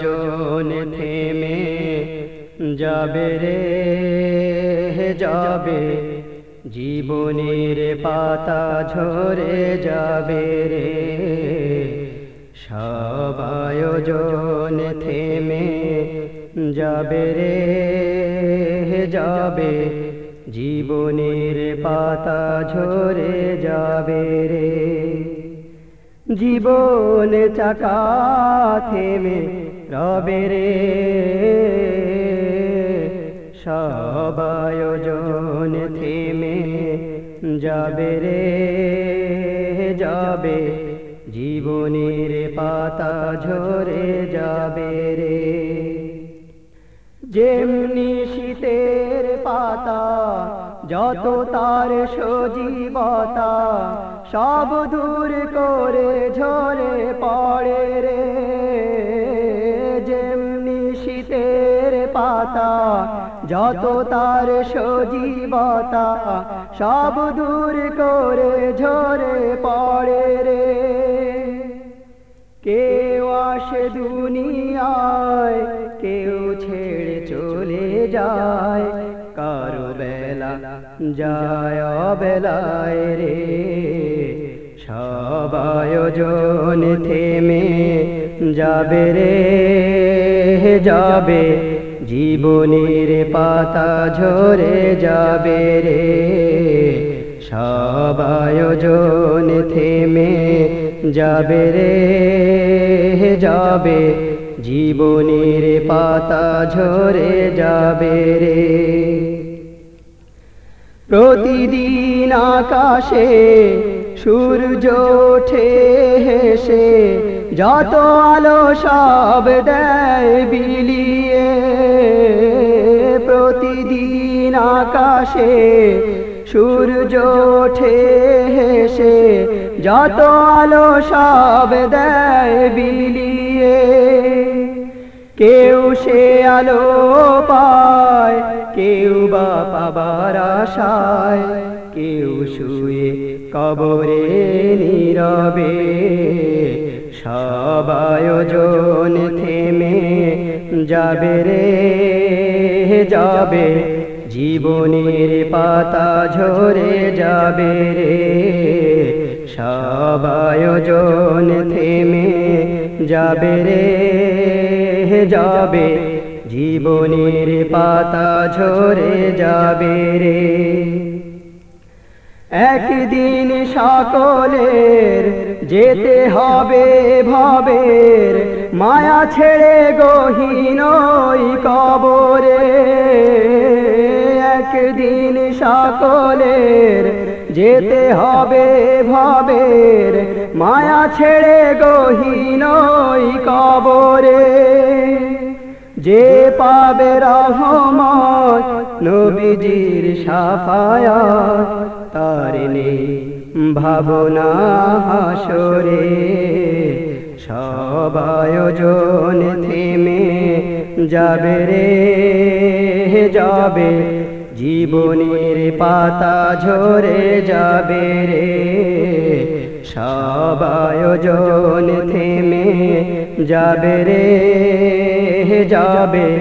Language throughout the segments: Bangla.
আয়োজন থেমে যাবে রে, যাবে। জীবনের পাতা ঝরে যাবে রে। সব আয়োজন থেমে যাবে রে, যাবে। জীবনের পাতা ঝরে যাবে রে। জীবন চাকা থেমে রবে রে সব আয়োজন থেমে যাবে রে, যাবে। জীবনের পাতা ঝরে যাবে রে। যেমনি শীতের পাতা, যত তার সজীবতা, সব দূর করে ঝরে পড়ে রে। পাতা যত তার সজীবতা, সব দূর করে ঝরে পড়ে রে। কেউ আসে দুনিয়ায়, কেউ ছেড়ে চলে যায়, কারও বেলা যায় বেলায় রে। সব আয়োজন থেমে যাবে রে। যাবে, জীবনের পাতা ঝরে যাবে রে। সব আয়োজন থেমে যাবে রে, যাবে, জীবনের পাতা ঝরে যাবে রে। প্রতিদিন আকাশে সূর্য ওঠে হেসে যত আলো সব দেয় বিলিয়ে, প্রতিদিন আকাশে সূর্য ওঠে, হেসে। যত আলো সব দেয় বিলিয়ে, কেউ সে আলো পায়, কেউ বা পাবার আশায়, কেউ শুয়ে কবরে নীরবে। সব আয়োজন থেমে যাবে রে, যাবে। জীবনের পাতা ঝরে যাবে রে। সব আয়োজন থেমে যাবে রে, যাবে। জীবনের পাতা ঝরে যাবে রে। একদিন সকলের যেতে হবে ভবের, মায়া ছেড়ে গহীন কবরে। একদিন সকলের যেতে হবে ভবের, মায়া ছেড়ে গহীন কবরে। যে পাবে রহমত নবীজির সাফায়া তার নেই ভাবনা হাসরে সব আয়োজন থেমে যাবে রে, যাবে। জীবনের পাতা ঝরে যাবে রে। সব আয়োজন থেমে যাবে রে, যাবে।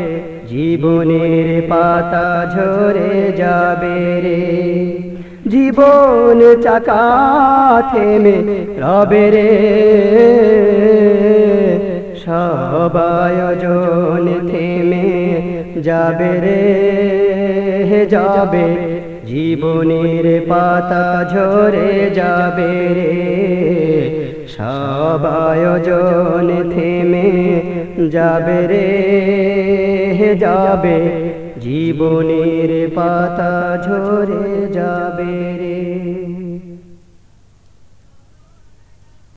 জীবনের পাতা ঝরে যাবে রে। জীবন চাকা থেমে রবে রে। সব আয়োজন থেমে যাবে রে। যাবে জীবনের পাতা ঝরে যাবে রে। সব আয়োজন থেমে যাবে রে। যাবে জীবনের পাতা ঝরে যাবে রে।